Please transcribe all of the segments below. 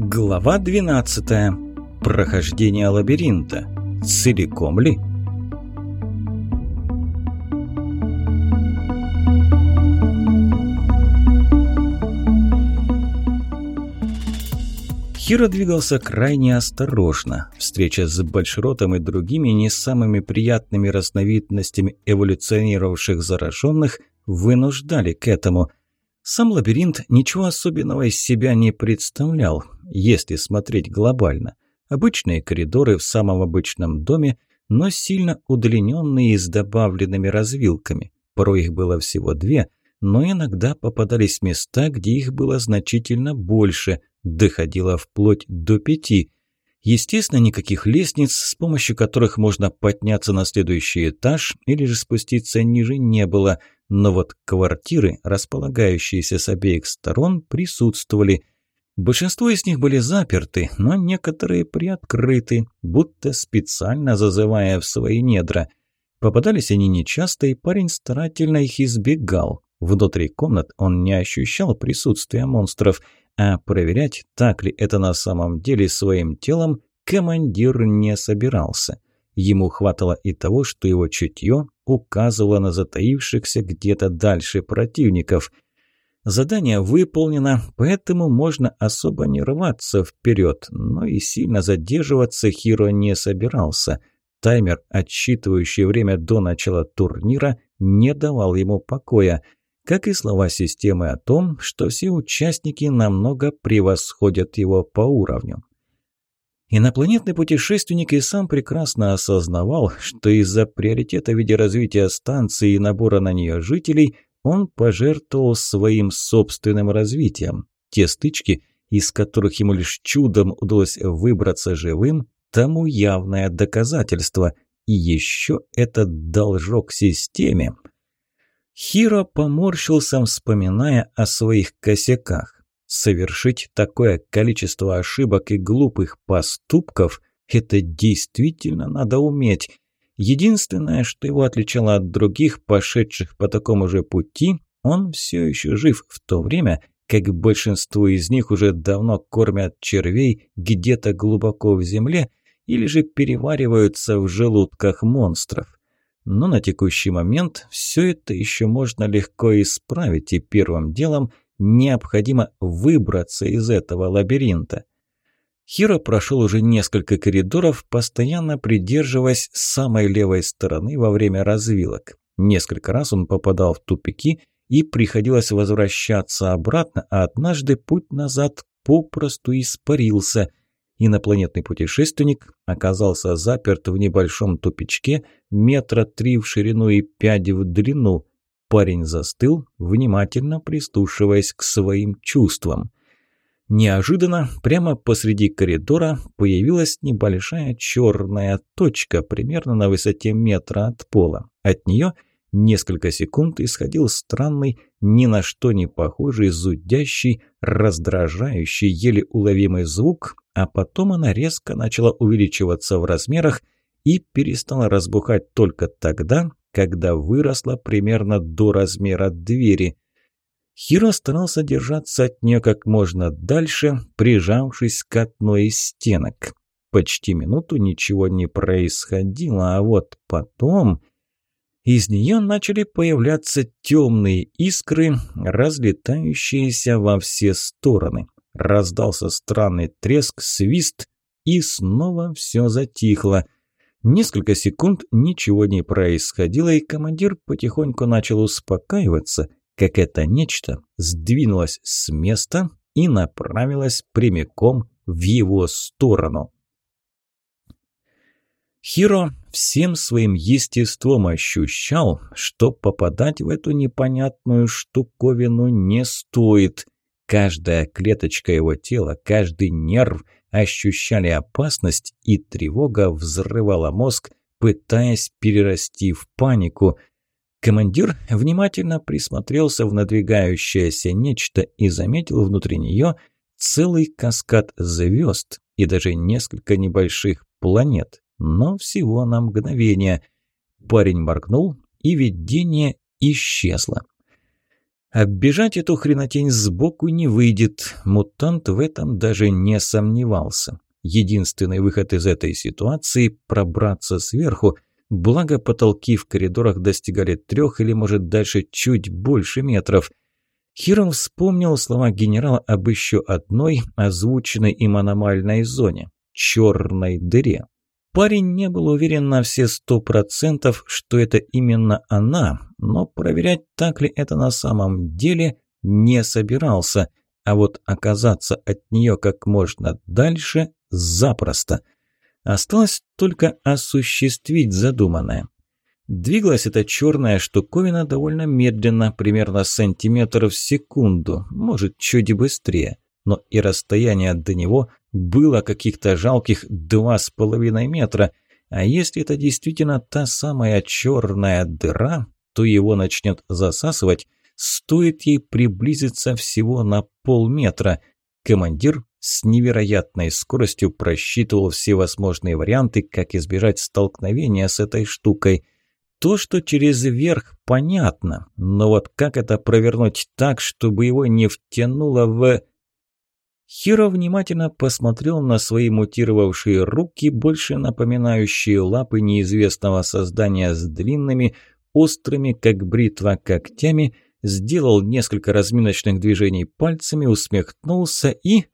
Глава 12. Прохождение лабиринта. Целиком ли? Хиро двигался крайне осторожно. Встреча с Большеротом и другими не самыми приятными разновидностями эволюционировавших зараженных вынуждали к этому – сам лабиринт ничего особенного из себя не представлял, если смотреть глобально. Обычные коридоры в самом обычном доме, но сильно удлиненные и с добавленными развилками. Порой их было всего две, но иногда попадались места, где их было значительно больше, доходило вплоть до пяти. Естественно, никаких лестниц, с помощью которых можно подняться на следующий этаж или же спуститься ниже, не было – но вот квартиры, располагающиеся с обеих сторон, присутствовали. Большинство из них были заперты, но некоторые приоткрыты, будто специально зазывая в свои недра. Попадались они нечасто, и парень старательно их избегал. Внутри комнат он не ощущал присутствия монстров, а проверять, так ли это на самом деле своим телом, командир не собирался. Ему хватало и того, что его чутье указывало на затаившихся где-то дальше противников. Задание выполнено, поэтому можно особо не рваться вперед, но и сильно задерживаться Хиро не собирался. Таймер, отсчитывающий время до начала турнира, не давал ему покоя, как и слова системы о том, что все участники намного превосходят его по уровню. Инопланетный путешественник и сам прекрасно осознавал, что из-за приоритета в виде развития станции и набора на нее жителей он пожертвовал своим собственным развитием. Те стычки, из которых ему лишь чудом удалось выбраться живым, тому явное доказательство. И еще этот должок системе. Хиро поморщился, вспоминая о своих косяках. Совершить такое количество ошибок и глупых поступков – это действительно надо уметь. Единственное, что его отличало от других, пошедших по такому же пути, он все еще жив в то время, как большинство из них уже давно кормят червей где-то глубоко в земле или же перевариваются в желудках монстров. Но на текущий момент все это еще можно легко исправить, и первым делом – Необходимо выбраться из этого лабиринта. Хиро прошел уже несколько коридоров, постоянно придерживаясь самой левой стороны во время развилок. Несколько раз он попадал в тупики и приходилось возвращаться обратно, а однажды путь назад попросту испарился. Инопланетный путешественник оказался заперт в небольшом тупичке метра три в ширину и пять в длину. Парень застыл, внимательно прислушиваясь к своим чувствам. Неожиданно прямо посреди коридора появилась небольшая черная точка, примерно на высоте метра от пола. От нее несколько секунд исходил странный, ни на что не похожий, зудящий, раздражающий, еле уловимый звук, а потом она резко начала увеличиваться в размерах и перестала разбухать только тогда, когда выросла примерно до размера двери. Хиро старался держаться от нее как можно дальше, прижавшись к одной из стенок. Почти минуту ничего не происходило, а вот потом... Из нее начали появляться темные искры, разлетающиеся во все стороны. Раздался странный треск, свист, и снова все затихло – Несколько секунд ничего не происходило, и командир потихоньку начал успокаиваться, как это нечто сдвинулось с места и направилось прямиком в его сторону. Хиро всем своим естеством ощущал, что попадать в эту непонятную штуковину не стоит. Каждая клеточка его тела, каждый нерв – ощущали опасность, и тревога взрывала мозг, пытаясь перерасти в панику. Командир внимательно присмотрелся в надвигающееся нечто и заметил внутри нее целый каскад звезд и даже несколько небольших планет, но всего на мгновение. Парень моргнул, и видение исчезло. Оббежать эту хренотень сбоку не выйдет, мутант в этом даже не сомневался. Единственный выход из этой ситуации – пробраться сверху, благо потолки в коридорах достигали трех или, может, дальше чуть больше метров. Хиром вспомнил слова генерала об еще одной озвученной им аномальной зоне – черной дыре. Парень не был уверен на все сто процентов, что это именно она, но проверять, так ли это на самом деле, не собирался, а вот оказаться от нее как можно дальше – запросто. Осталось только осуществить задуманное. Двигалась эта черная штуковина довольно медленно, примерно сантиметр в секунду, может, чуть быстрее, но и расстояние до него было каких-то жалких два с половиной метра, а если это действительно та самая черная дыра, то его начнет засасывать, стоит ей приблизиться всего на полметра. Командир с невероятной скоростью просчитывал все возможные варианты, как избежать столкновения с этой штукой. То, что через верх, понятно, но вот как это провернуть так, чтобы его не втянуло в... Хиро внимательно посмотрел на свои мутировавшие руки, больше напоминающие лапы неизвестного создания с длинными, острыми, как бритва, когтями, сделал несколько разминочных движений пальцами, усмехнулся и...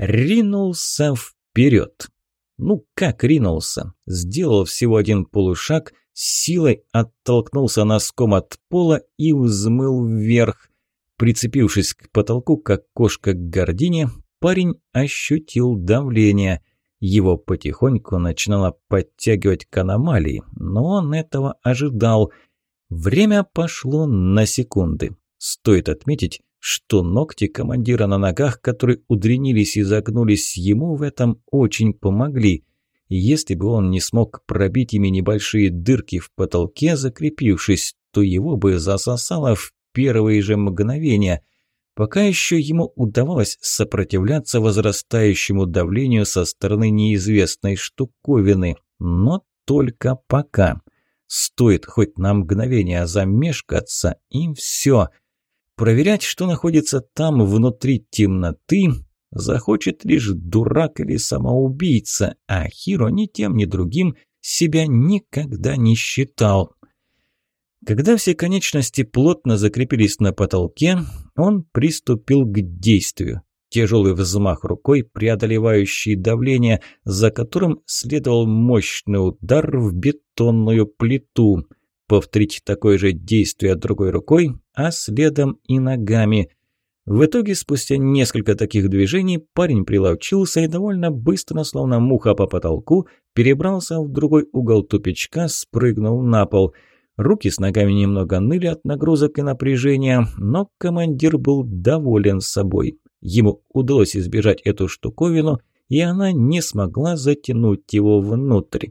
ринулся вперед. Ну, как ринулся? Сделал всего один полушаг, силой оттолкнулся носком от пола и взмыл вверх. Прицепившись к потолку, как кошка к гордине, парень ощутил давление. Его потихоньку начинало подтягивать к аномалии, но он этого ожидал. Время пошло на секунды. Стоит отметить, что ногти командира на ногах, которые удренились и загнулись, ему в этом очень помогли. Если бы он не смог пробить ими небольшие дырки в потолке, закрепившись, то его бы засосало в первые же мгновения. Пока еще ему удавалось сопротивляться возрастающему давлению со стороны неизвестной штуковины, но только пока. Стоит хоть на мгновение замешкаться, и все. Проверять, что находится там внутри темноты, захочет лишь дурак или самоубийца, а Хиро ни тем, ни другим себя никогда не считал. Когда все конечности плотно закрепились на потолке, он приступил к действию. Тяжелый взмах рукой, преодолевающий давление, за которым следовал мощный удар в бетонную плиту. Повторить такое же действие другой рукой, а следом и ногами. В итоге, спустя несколько таких движений, парень приловчился и довольно быстро, словно муха по потолку, перебрался в другой угол тупичка, спрыгнул на пол – Руки с ногами немного ныли от нагрузок и напряжения, но командир был доволен собой. Ему удалось избежать эту штуковину, и она не смогла затянуть его внутрь.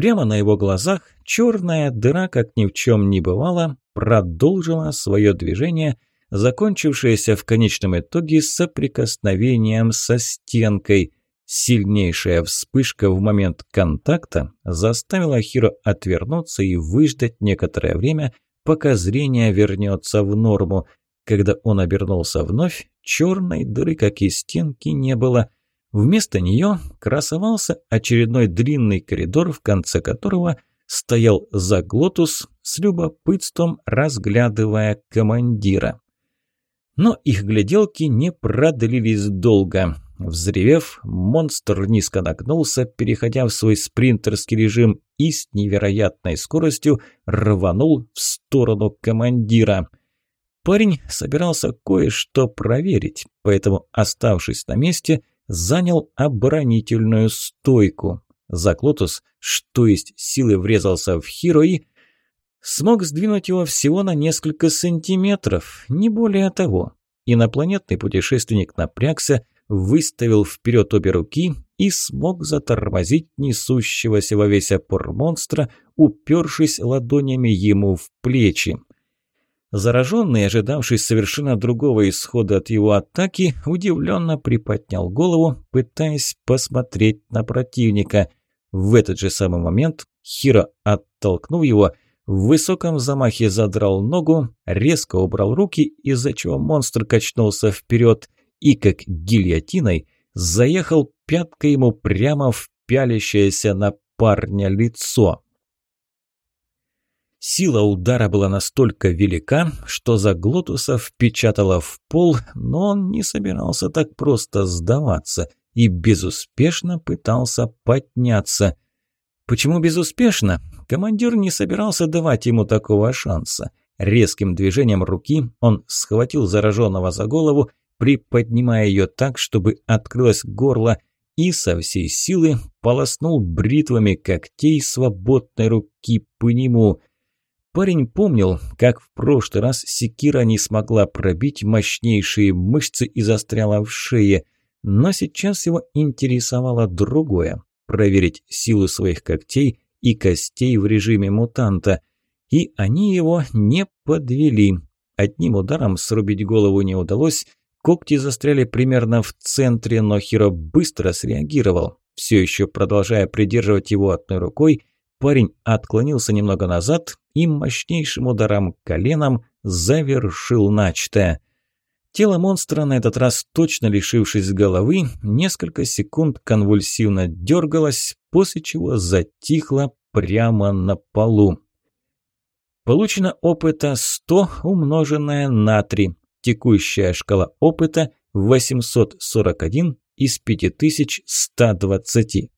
Прямо на его глазах черная дыра, как ни в чем не бывало, продолжила свое движение, закончившееся в конечном итоге соприкосновением со стенкой – Сильнейшая вспышка в момент контакта заставила Хиро отвернуться и выждать некоторое время, пока зрение вернется в норму. Когда он обернулся вновь, черной дыры, как и стенки, не было. Вместо нее красовался очередной длинный коридор, в конце которого стоял Заглотус с любопытством, разглядывая командира. Но их гляделки не продлились долго. Взревев, монстр низко нагнулся, переходя в свой спринтерский режим и с невероятной скоростью рванул в сторону командира. Парень собирался кое-что проверить, поэтому, оставшись на месте, занял оборонительную стойку. Заклотус, что есть силы, врезался в Хиро и... Смог сдвинуть его всего на несколько сантиметров, не более того. Инопланетный путешественник напрягся, выставил вперед обе руки и смог затормозить несущегося во весь опор монстра, упершись ладонями ему в плечи. Зараженный, ожидавший совершенно другого исхода от его атаки, удивленно приподнял голову, пытаясь посмотреть на противника. В этот же самый момент Хиро, оттолкнув его, в высоком замахе задрал ногу, резко убрал руки, из-за чего монстр качнулся вперед и, как гильотиной, заехал пяткой ему прямо в пялящееся на парня лицо. Сила удара была настолько велика, что Заглотуса впечатала в пол, но он не собирался так просто сдаваться и безуспешно пытался подняться. Почему безуспешно? Командир не собирался давать ему такого шанса. Резким движением руки он схватил зараженного за голову, приподнимая ее так, чтобы открылось горло, и со всей силы полоснул бритвами когтей свободной руки по нему. Парень помнил, как в прошлый раз секира не смогла пробить мощнейшие мышцы и застряла в шее, но сейчас его интересовало другое – проверить силу своих когтей и костей в режиме мутанта. И они его не подвели. Одним ударом срубить голову не удалось, когти застряли примерно в центре, но Хиро быстро среагировал. Все еще продолжая придерживать его одной рукой, парень отклонился немного назад и мощнейшим ударом коленом завершил начатое. Тело монстра, на этот раз точно лишившись головы, несколько секунд конвульсивно дергалось, после чего затихло прямо на полу. Получено опыта 100 умноженное на 3. Текущая шкала опыта 841 из 5120.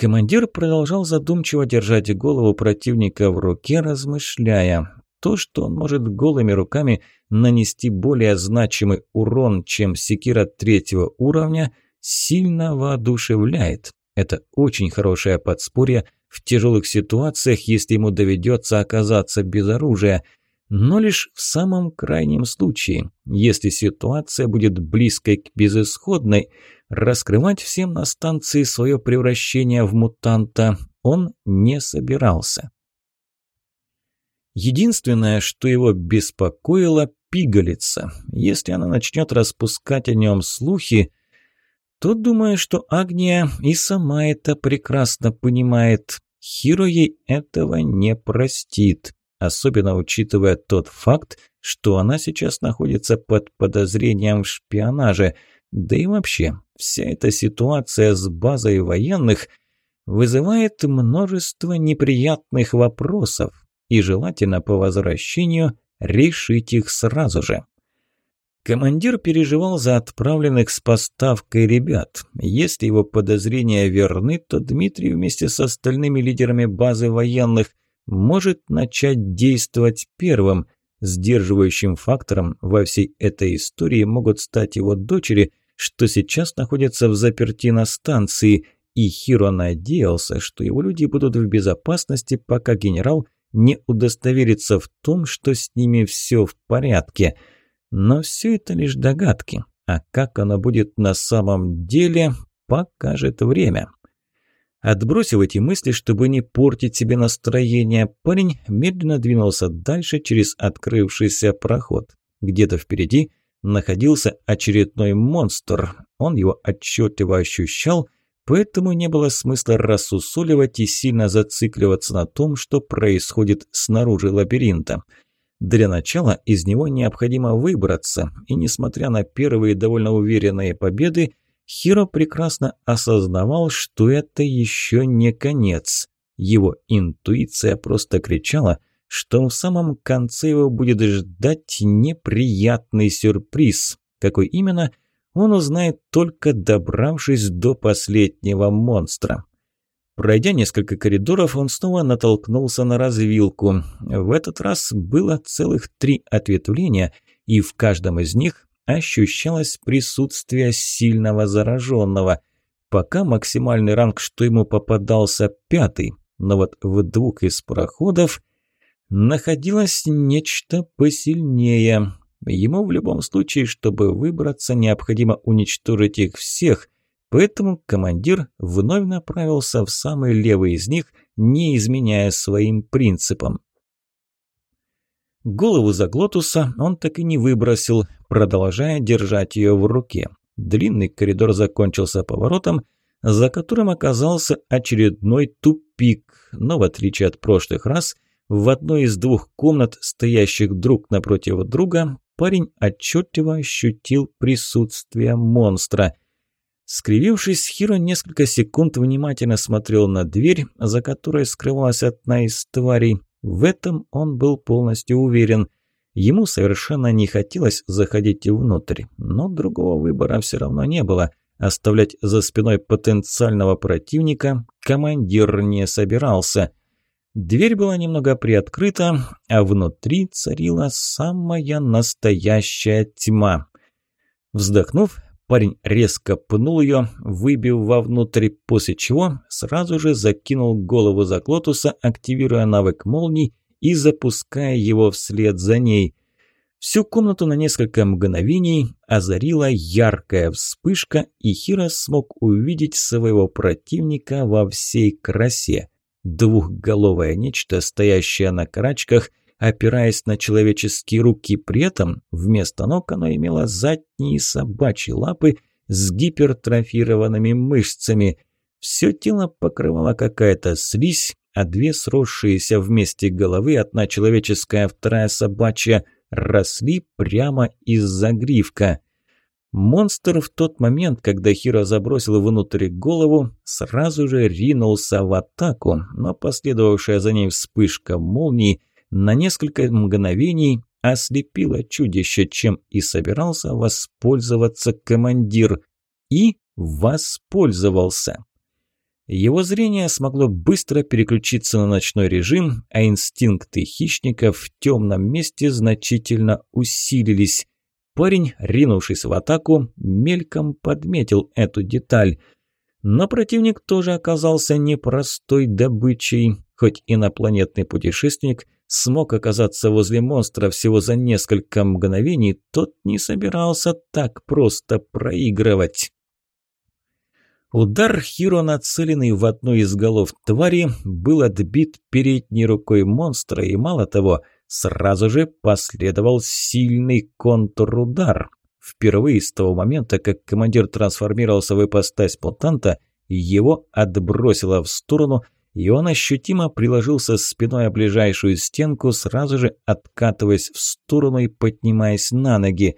Командир продолжал задумчиво держать голову противника в руке, размышляя. То, что он может голыми руками нанести более значимый урон, чем секира третьего уровня, сильно воодушевляет. Это очень хорошее подспорье в тяжелых ситуациях, если ему доведется оказаться без оружия – но лишь в самом крайнем случае, если ситуация будет близкой к безысходной, раскрывать всем на станции свое превращение в мутанта он не собирался. Единственное, что его беспокоило – пигалица. Если она начнет распускать о нем слухи, то, думаю, что Агния и сама это прекрасно понимает, Хиро ей этого не простит особенно учитывая тот факт, что она сейчас находится под подозрением в шпионаже. Да и вообще, вся эта ситуация с базой военных вызывает множество неприятных вопросов, и желательно по возвращению решить их сразу же. Командир переживал за отправленных с поставкой ребят. Если его подозрения верны, то Дмитрий вместе с остальными лидерами базы военных может начать действовать первым. Сдерживающим фактором во всей этой истории могут стать его дочери, что сейчас находятся в заперти на станции, и Хиро надеялся, что его люди будут в безопасности, пока генерал не удостоверится в том, что с ними все в порядке. Но все это лишь догадки, а как оно будет на самом деле, покажет время. Отбросив эти мысли, чтобы не портить себе настроение, парень медленно двинулся дальше через открывшийся проход. Где-то впереди находился очередной монстр. Он его отчетливо ощущал, поэтому не было смысла рассусоливать и сильно зацикливаться на том, что происходит снаружи лабиринта. Для начала из него необходимо выбраться, и несмотря на первые довольно уверенные победы, Хиро прекрасно осознавал, что это еще не конец. Его интуиция просто кричала, что в самом конце его будет ждать неприятный сюрприз. Какой именно, он узнает только добравшись до последнего монстра. Пройдя несколько коридоров, он снова натолкнулся на развилку. В этот раз было целых три ответвления, и в каждом из них ощущалось присутствие сильного зараженного. Пока максимальный ранг, что ему попадался, пятый, но вот в двух из проходов находилось нечто посильнее. Ему в любом случае, чтобы выбраться, необходимо уничтожить их всех, поэтому командир вновь направился в самый левый из них, не изменяя своим принципам. Голову Заглотуса он так и не выбросил, продолжая держать ее в руке. Длинный коридор закончился поворотом, за которым оказался очередной тупик, но в отличие от прошлых раз, в одной из двух комнат, стоящих друг напротив друга, парень отчетливо ощутил присутствие монстра. Скривившись, Хиро несколько секунд внимательно смотрел на дверь, за которой скрывалась одна из тварей. В этом он был полностью уверен. Ему совершенно не хотелось заходить внутрь, но другого выбора все равно не было. Оставлять за спиной потенциального противника командир не собирался. Дверь была немного приоткрыта, а внутри царила самая настоящая тьма. Вздохнув, парень резко пнул ее, выбив вовнутрь, после чего сразу же закинул голову за Клотуса, активируя навык молний и запуская его вслед за ней. Всю комнату на несколько мгновений озарила яркая вспышка, и Хиро смог увидеть своего противника во всей красе. Двухголовое нечто, стоящее на карачках, опираясь на человеческие руки. При этом вместо ног оно имело задние собачьи лапы с гипертрофированными мышцами. Все тело покрывала какая-то слизь, а две сросшиеся вместе головы, одна человеческая, вторая собачья, росли прямо из загривка. Монстр в тот момент, когда Хиро забросил внутрь голову, сразу же ринулся в атаку, но последовавшая за ней вспышка молнии на несколько мгновений ослепила чудище, чем и собирался воспользоваться командир. И воспользовался. Его зрение смогло быстро переключиться на ночной режим, а инстинкты хищника в темном месте значительно усилились. Парень, ринувшись в атаку, мельком подметил эту деталь. Но противник тоже оказался непростой добычей. Хоть инопланетный путешественник смог оказаться возле монстра всего за несколько мгновений, тот не собирался так просто проигрывать. Удар Хиро, нацеленный в одну из голов твари, был отбит передней рукой монстра, и мало того – Сразу же последовал сильный контрудар. Впервые с того момента, как командир трансформировался в ипостась мутанта, его отбросило в сторону, и он ощутимо приложился спиной о ближайшую стенку, сразу же откатываясь в сторону и поднимаясь на ноги.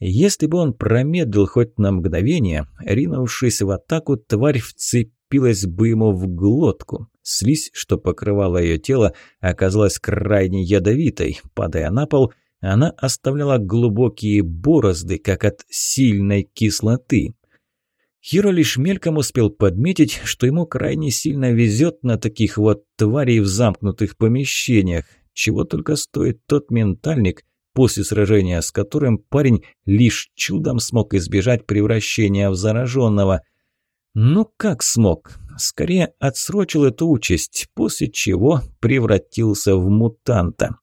Если бы он промедлил хоть на мгновение, ринувшись в атаку, тварь вцепилась бы ему в глотку. Слизь, что покрывала ее тело, оказалась крайне ядовитой. Падая на пол, она оставляла глубокие борозды, как от сильной кислоты. Хиро лишь мельком успел подметить, что ему крайне сильно везет на таких вот тварей в замкнутых помещениях, чего только стоит тот ментальник, после сражения с которым парень лишь чудом смог избежать превращения в зараженного. Ну как смог? скорее отсрочил эту участь, после чего превратился в мутанта.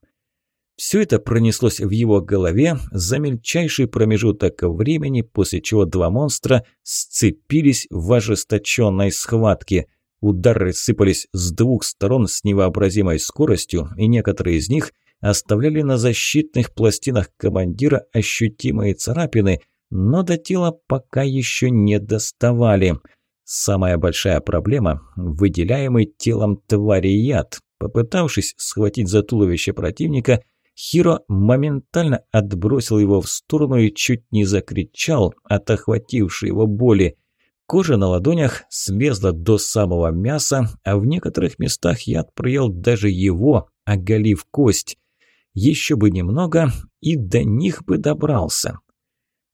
Все это пронеслось в его голове за мельчайший промежуток времени, после чего два монстра сцепились в ожесточенной схватке. Удары сыпались с двух сторон с невообразимой скоростью, и некоторые из них оставляли на защитных пластинах командира ощутимые царапины, но до тела пока еще не доставали – Самая большая проблема – выделяемый телом твари яд. Попытавшись схватить за туловище противника, Хиро моментально отбросил его в сторону и чуть не закричал от охватившей его боли. Кожа на ладонях слезла до самого мяса, а в некоторых местах яд проел даже его, оголив кость. Еще бы немного, и до них бы добрался.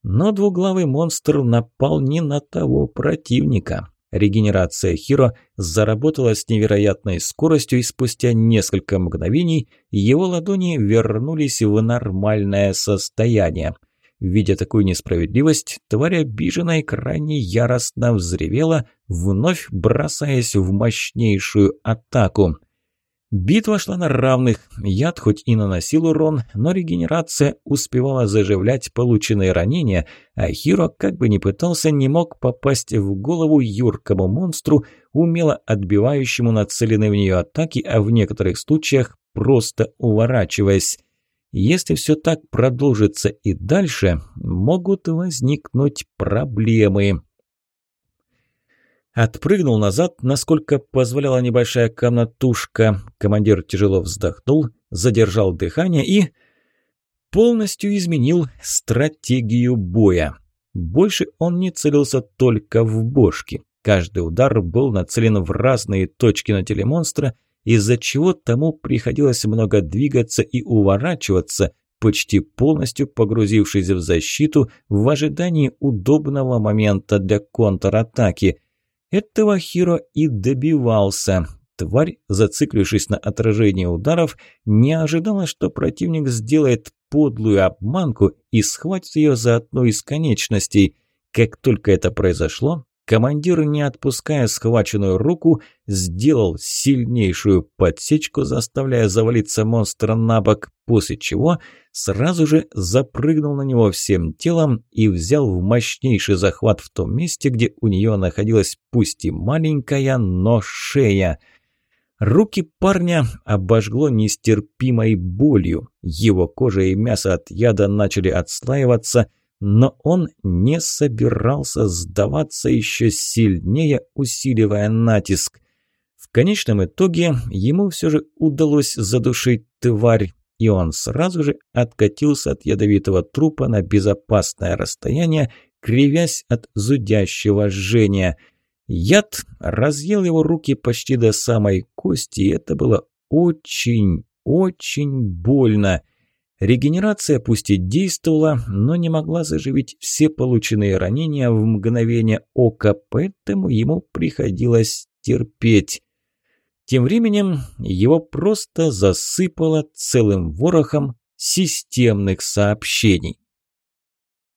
Но двуглавый монстр напал не на того противника. Регенерация Хиро заработала с невероятной скоростью, и спустя несколько мгновений его ладони вернулись в нормальное состояние. Видя такую несправедливость, тварь обиженная крайне яростно взревела, вновь бросаясь в мощнейшую атаку. Битва шла на равных. Яд хоть и наносил урон, но регенерация успевала заживлять полученные ранения, а Хиро, как бы ни пытался, не мог попасть в голову юркому монстру, умело отбивающему нацеленные в нее атаки, а в некоторых случаях просто уворачиваясь. Если все так продолжится и дальше, могут возникнуть проблемы. Отпрыгнул назад, насколько позволяла небольшая комнатушка. Командир тяжело вздохнул, задержал дыхание и... полностью изменил стратегию боя. Больше он не целился только в бошки. Каждый удар был нацелен в разные точки на теле монстра, из-за чего тому приходилось много двигаться и уворачиваться, почти полностью погрузившись в защиту в ожидании удобного момента для контратаки. Этого Хиро и добивался. Тварь, зациклившись на отражении ударов, не ожидала, что противник сделает подлую обманку и схватит ее за одну из конечностей. Как только это произошло, Командир, не отпуская схваченную руку, сделал сильнейшую подсечку, заставляя завалиться монстра на бок, после чего сразу же запрыгнул на него всем телом и взял в мощнейший захват в том месте, где у нее находилась пусть и маленькая, но шея. Руки парня обожгло нестерпимой болью. Его кожа и мясо от яда начали отслаиваться – но он не собирался сдаваться еще сильнее, усиливая натиск. В конечном итоге ему все же удалось задушить тварь, и он сразу же откатился от ядовитого трупа на безопасное расстояние, кривясь от зудящего жжения. Яд разъел его руки почти до самой кости, и это было очень, очень больно – Регенерация пусть и действовала, но не могла заживить все полученные ранения в мгновение ока, поэтому ему приходилось терпеть. Тем временем его просто засыпало целым ворохом системных сообщений.